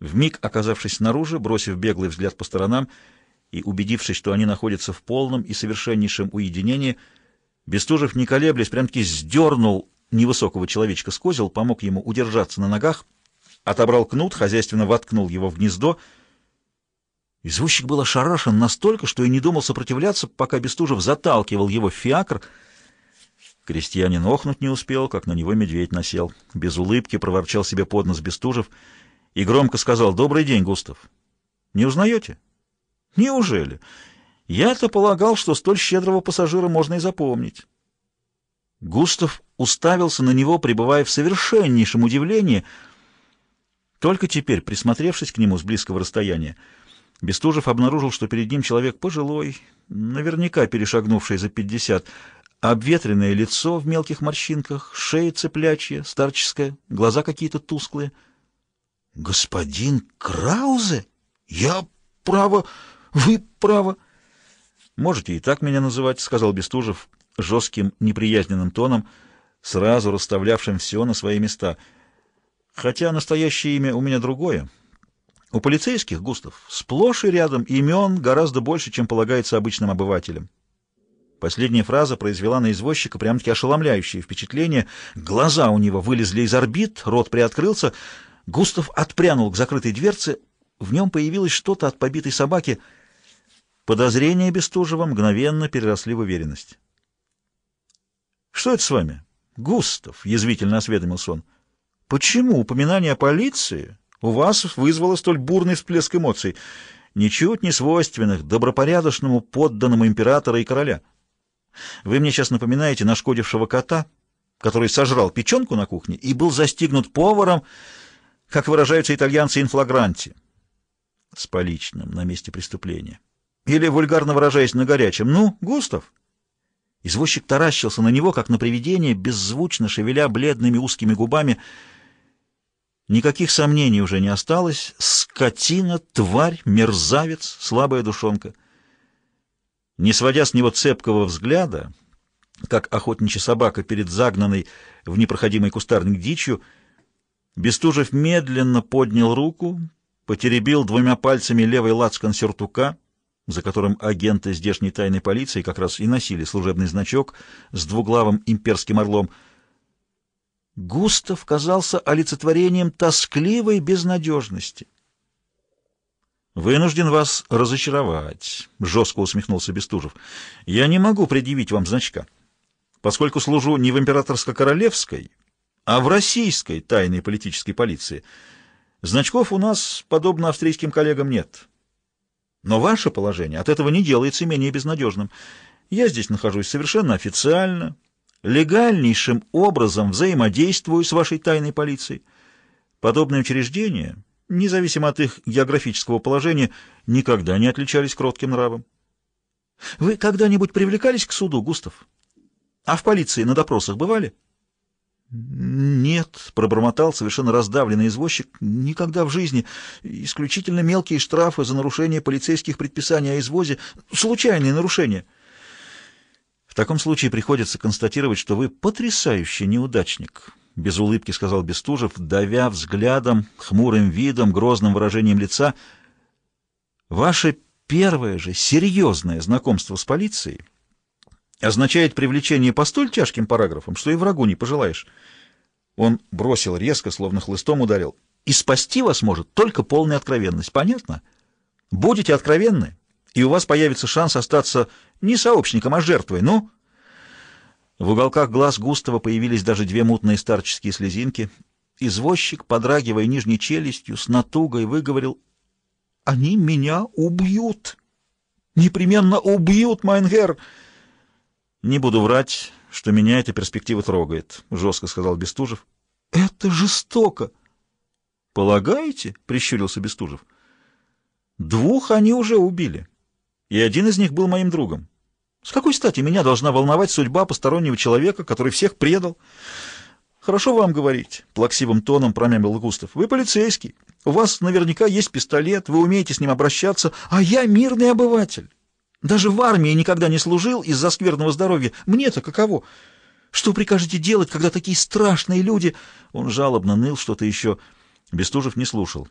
Вмиг оказавшись снаружи, бросив беглый взгляд по сторонам и убедившись, что они находятся в полном и совершеннейшем уединении, Бестужев, не колеблясь, прям-таки сдернул невысокого человечка с козел, помог ему удержаться на ногах, отобрал кнут, хозяйственно воткнул его в гнездо. Извозчик был ошарашен настолько, что и не думал сопротивляться, пока Бестужев заталкивал его в фиакр. Крестьянин охнуть не успел, как на него медведь насел. Без улыбки проворчал себе под нос Бестужев и громко сказал «Добрый день, Густав». «Не узнаете?» «Неужели? Я-то полагал, что столь щедрого пассажира можно и запомнить». Густав уставился на него, пребывая в совершеннейшем удивлении. Только теперь, присмотревшись к нему с близкого расстояния, Бестужев обнаружил, что перед ним человек пожилой, наверняка перешагнувший за пятьдесят, обветренное лицо в мелких морщинках, шея цеплячья, старческая, глаза какие-то тусклые. «Господин Краузе? Я право, вы право...» «Можете и так меня называть», — сказал Бестужев жестким, неприязненным тоном, сразу расставлявшим все на свои места. «Хотя настоящее имя у меня другое. У полицейских, Густав, сплошь и рядом имен гораздо больше, чем полагается обычным обывателям. Последняя фраза произвела на извозчика прям-таки ошеломляющее впечатление. Глаза у него вылезли из орбит, рот приоткрылся. Густав отпрянул к закрытой дверце. В нем появилось что-то от побитой собаки. Подозрения Бестужева мгновенно переросли в уверенность. «Что это с вами?» «Густав», — язвительно осведомился он. «Почему упоминание о полиции у вас вызвало столь бурный всплеск эмоций, ничуть не свойственных добропорядочному подданному императора и короля? Вы мне сейчас напоминаете нашкодившего кота, который сожрал печенку на кухне и был застигнут поваром, как выражаются итальянцы, инфлагранти, с поличным на месте преступления. Или, вульгарно выражаясь на горячем, «Ну, Густав?» Извозчик таращился на него, как на привидение, беззвучно шевеля бледными узкими губами, — Никаких сомнений уже не осталось. Скотина, тварь, мерзавец, слабая душонка. Не сводя с него цепкого взгляда, как охотничья собака перед загнанной в непроходимый кустарник дичью, Бестужев медленно поднял руку, потеребил двумя пальцами левый лацкан сюртука, за которым агенты здешней тайной полиции как раз и носили служебный значок с двуглавым имперским орлом — Густав казался олицетворением тоскливой безнадежности. «Вынужден вас разочаровать», — жестко усмехнулся Бестужев. «Я не могу предъявить вам значка, поскольку служу не в императорско-королевской, а в российской тайной политической полиции. Значков у нас, подобно австрийским коллегам, нет. Но ваше положение от этого не делается менее безнадежным. Я здесь нахожусь совершенно официально» легальнейшим образом взаимодействую с вашей тайной полицией. Подобные учреждения, независимо от их географического положения, никогда не отличались кротким нравом. Вы когда-нибудь привлекались к суду, Густав? А в полиции на допросах бывали? Нет, пробормотал совершенно раздавленный извозчик. Никогда в жизни. Исключительно мелкие штрафы за нарушение полицейских предписаний о извозе. Случайные нарушения — таком случае приходится констатировать, что вы потрясающий неудачник, — без улыбки сказал Бестужев, давя взглядом, хмурым видом, грозным выражением лица. Ваше первое же серьезное знакомство с полицией означает привлечение по столь тяжким параграфам, что и врагу не пожелаешь. Он бросил резко, словно хлыстом ударил. И спасти вас может только полная откровенность. Понятно? Будете откровенны, и у вас появится шанс остаться не сообщником, а жертвой. Ну? В уголках глаз Густава появились даже две мутные старческие слезинки. Извозчик, подрагивая нижней челюстью, с натугой выговорил «Они меня убьют! Непременно убьют, Майнгер!» «Не буду врать, что меня эта перспектива трогает», — жестко сказал Бестужев. «Это жестоко!» «Полагаете?» — прищурился Бестужев. «Двух они уже убили» и один из них был моим другом. С какой стати меня должна волновать судьба постороннего человека, который всех предал? Хорошо вам говорить, плаксивым тоном промямлил Густав. Вы полицейский, у вас наверняка есть пистолет, вы умеете с ним обращаться, а я мирный обыватель. Даже в армии никогда не служил из-за скверного здоровья. Мне-то каково? Что прикажете делать, когда такие страшные люди...» Он жалобно ныл что-то еще. Бестужев не слушал.